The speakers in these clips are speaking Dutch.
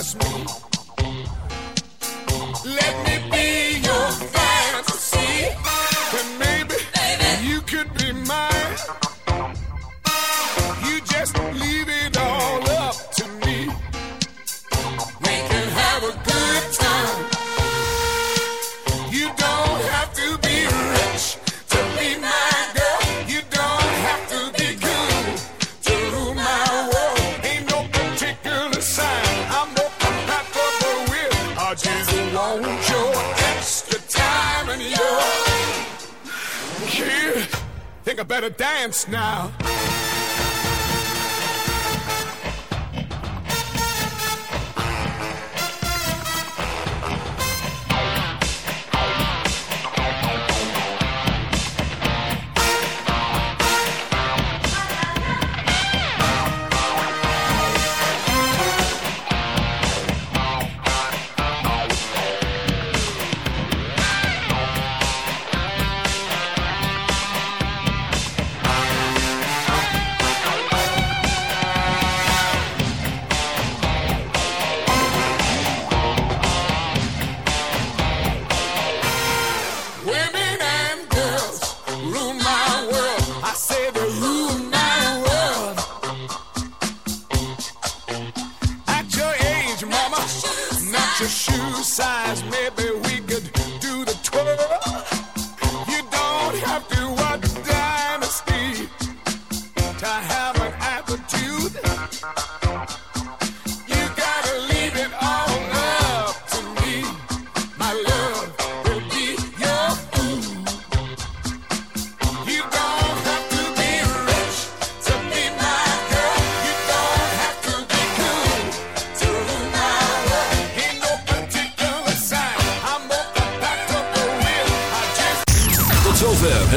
ask me. Let me be I better dance now.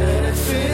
And it feels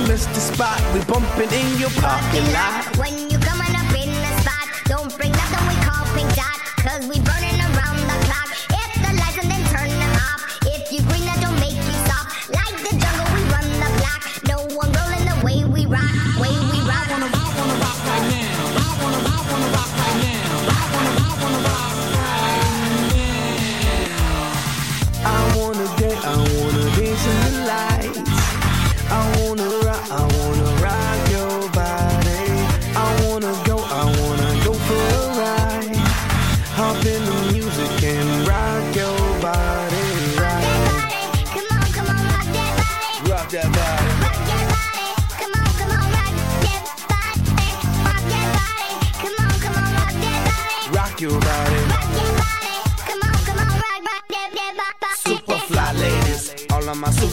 we missed the spot. We bumping in your parking lot.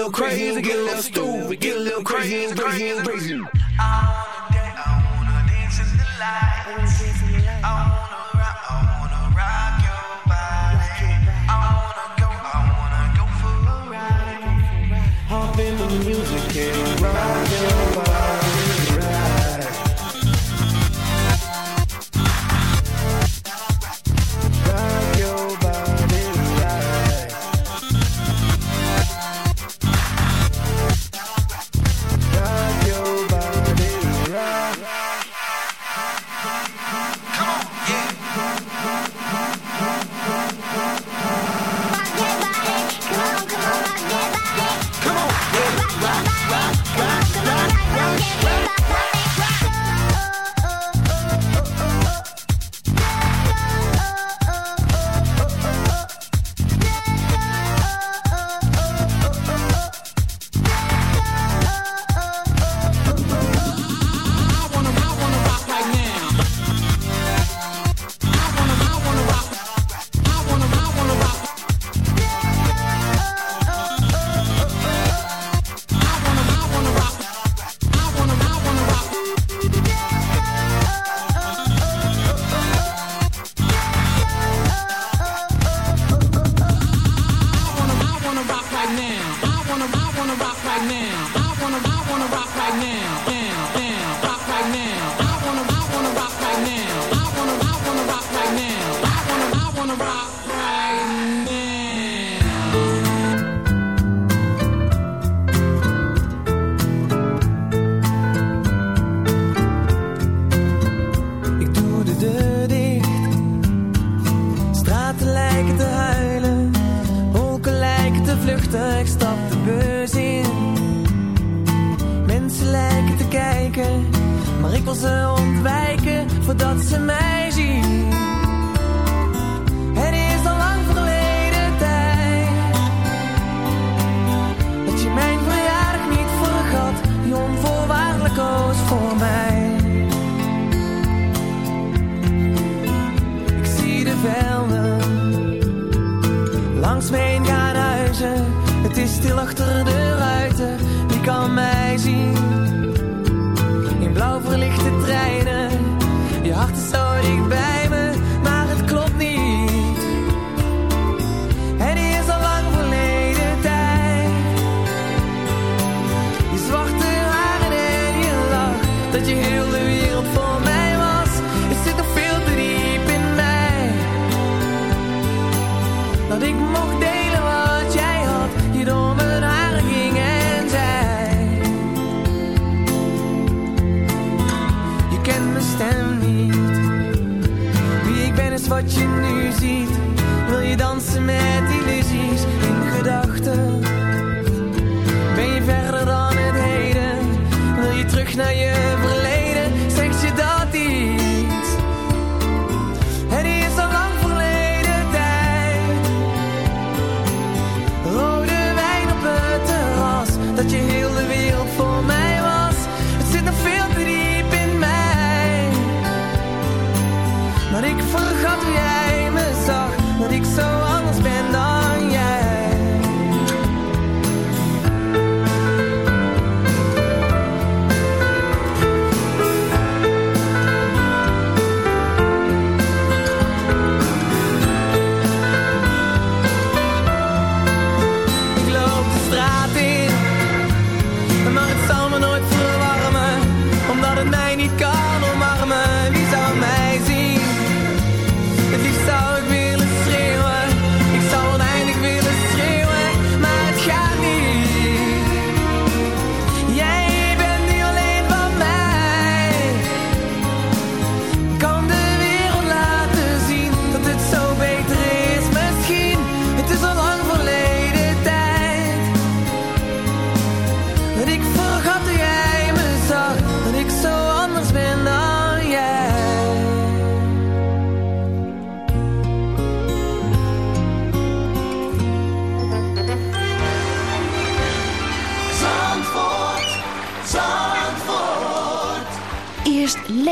little crazy, get a little stupid, get a little crazy crazy crazy. I wanna I wanna dance in the lights. Stil achter de Wil je dansen met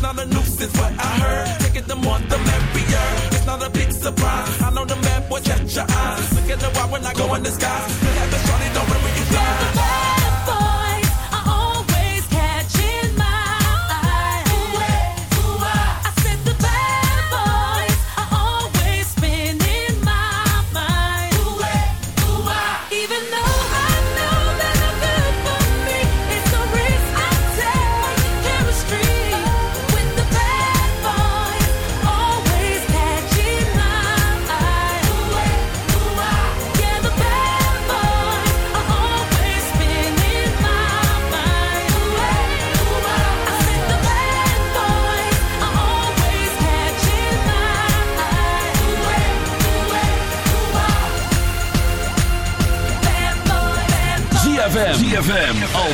It's not a nuisance, what I heard. Take it the more, the merrier. It's not a big surprise. I know the man boy catch your eyes. Look at the wild when I go in the sky. Look at the shorty, don't remember you fly.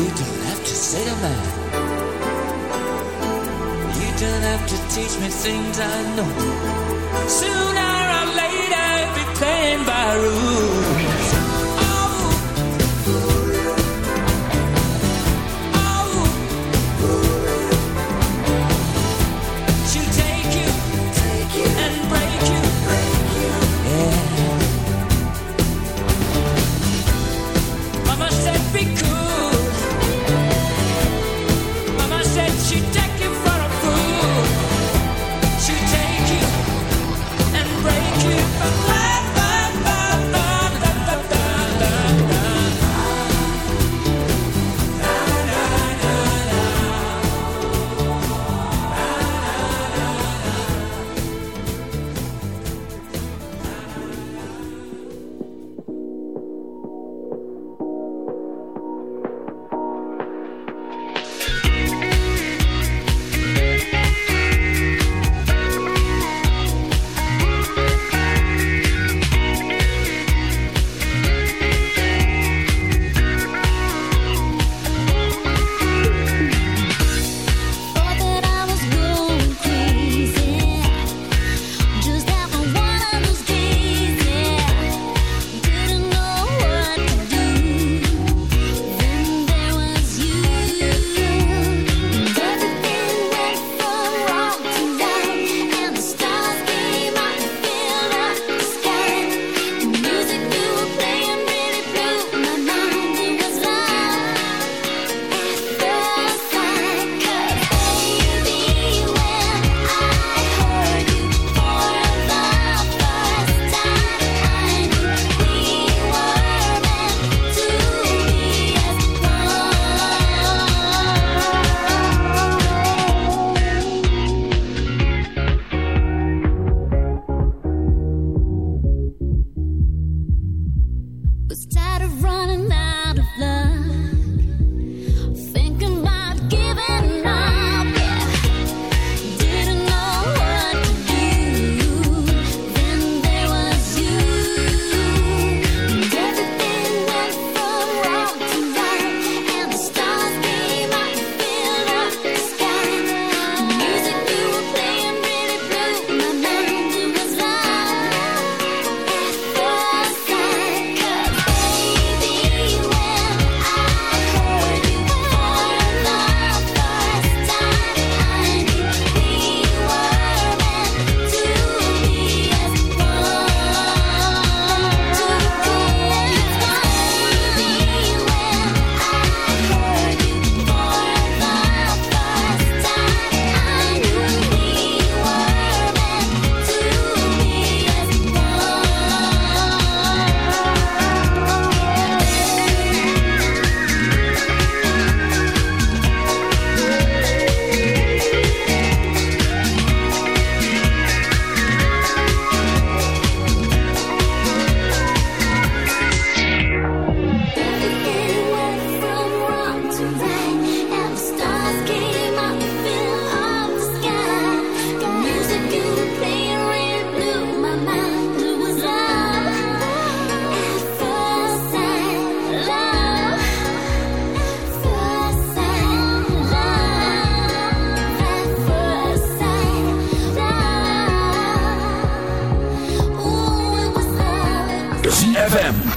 You don't have to say to man. You don't have to teach me things I know. Sooner or later, I'll be playing by rules.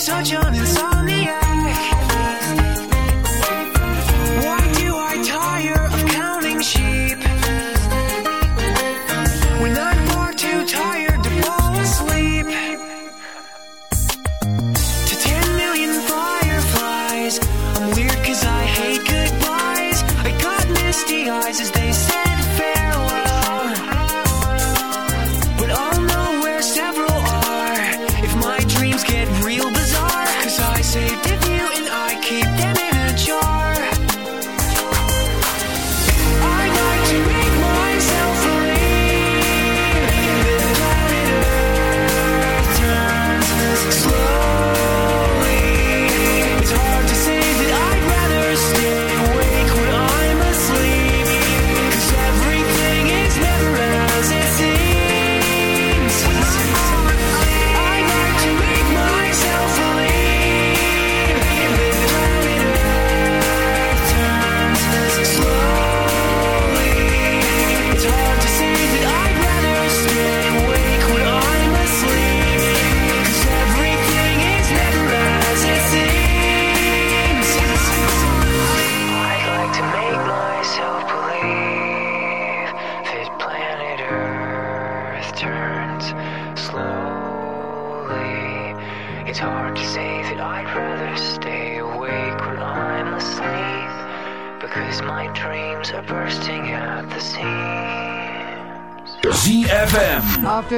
searching inside